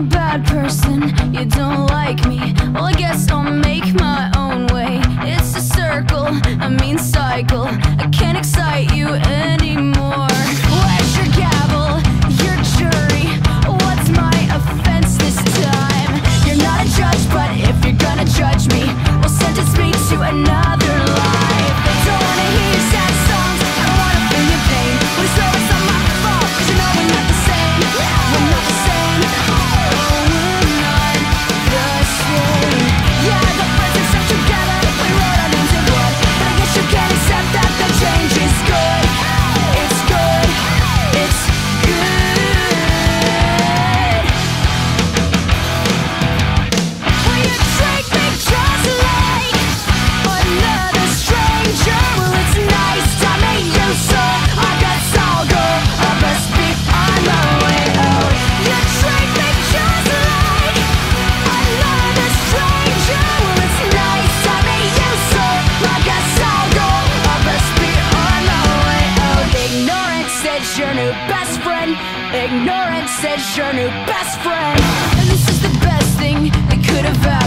a bad person, you don't like me. Well, I guess I'll make my own way. It's a circle, I mean cycle. I can't excite you anymore. Where's your gavel, your jury? What's my offense this time? You're not a judge, but if you're gonna judge me to your new best friend. Ignorance is your new best friend. And this is the best thing that could have happened.